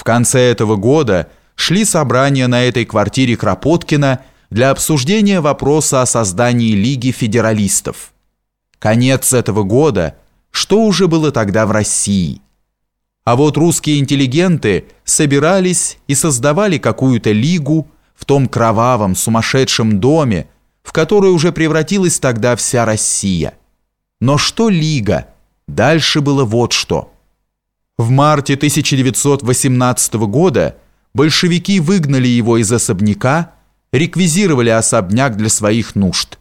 В конце этого года шли собрания на этой квартире Кропоткина для обсуждения вопроса о создании Лиги федералистов. Конец этого года, что уже было тогда в России. А вот русские интеллигенты собирались и создавали какую-то лигу в том кровавом сумасшедшем доме, в который уже превратилась тогда вся Россия. Но что лига? Дальше было вот что. В марте 1918 года большевики выгнали его из особняка, реквизировали особняк для своих нужд.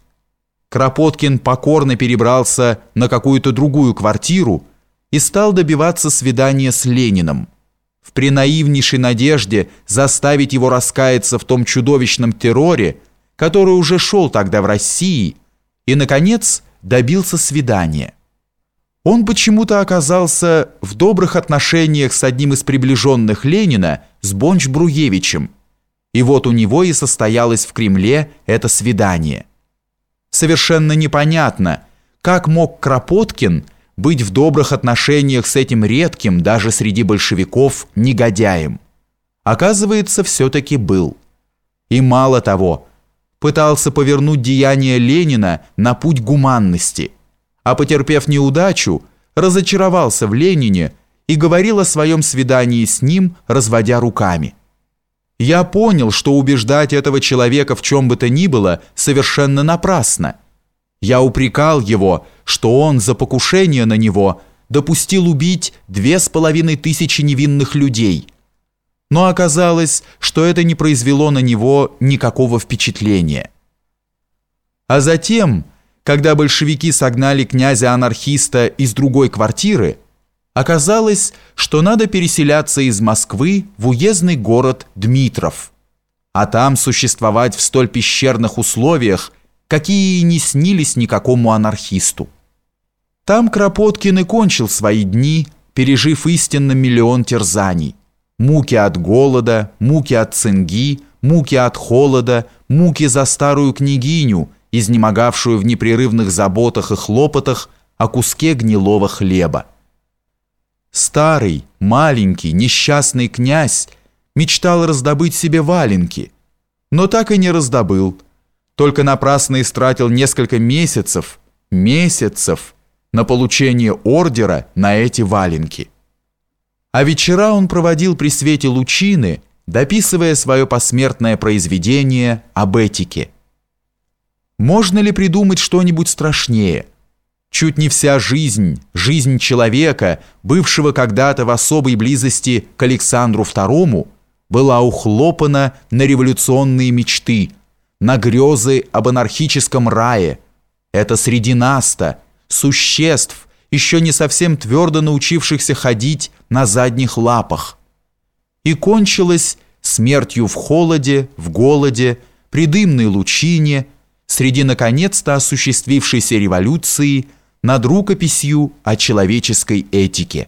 Кропоткин покорно перебрался на какую-то другую квартиру и стал добиваться свидания с Лениным. В пренаивнейшей надежде заставить его раскаяться в том чудовищном терроре, который уже шел тогда в России, и, наконец, добился свидания. Он почему-то оказался в добрых отношениях с одним из приближенных Ленина, с Бонч-Бруевичем, и вот у него и состоялось в Кремле это свидание. Совершенно непонятно, как мог Кропоткин быть в добрых отношениях с этим редким, даже среди большевиков, негодяем. Оказывается, все-таки был. И мало того, пытался повернуть деяния Ленина на путь гуманности, а потерпев неудачу, разочаровался в Ленине и говорил о своем свидании с ним, разводя руками. Я понял, что убеждать этого человека в чем бы то ни было совершенно напрасно. Я упрекал его, что он за покушение на него допустил убить две с половиной тысячи невинных людей – но оказалось, что это не произвело на него никакого впечатления. А затем, когда большевики согнали князя-анархиста из другой квартиры, оказалось, что надо переселяться из Москвы в уездный город Дмитров, а там существовать в столь пещерных условиях, какие и не снились никакому анархисту. Там Кропоткин и кончил свои дни, пережив истинно миллион терзаний муки от голода, муки от цинги, муки от холода, муки за старую княгиню, изнемогавшую в непрерывных заботах и хлопотах о куске гнилого хлеба. Старый, маленький, несчастный князь мечтал раздобыть себе валенки, но так и не раздобыл, только напрасно истратил несколько месяцев, месяцев на получение ордера на эти валенки. А вечера он проводил при свете лучины, дописывая свое посмертное произведение об этике. Можно ли придумать что-нибудь страшнее? Чуть не вся жизнь, жизнь человека, бывшего когда-то в особой близости к Александру II, была ухлопана на революционные мечты, на грезы об анархическом рае. Это среди нас-то, существ, еще не совсем твердо научившихся ходить на задних лапах. И кончилось смертью в холоде, в голоде, при дымной лучине, среди наконец-то осуществившейся революции над рукописью о человеческой этике.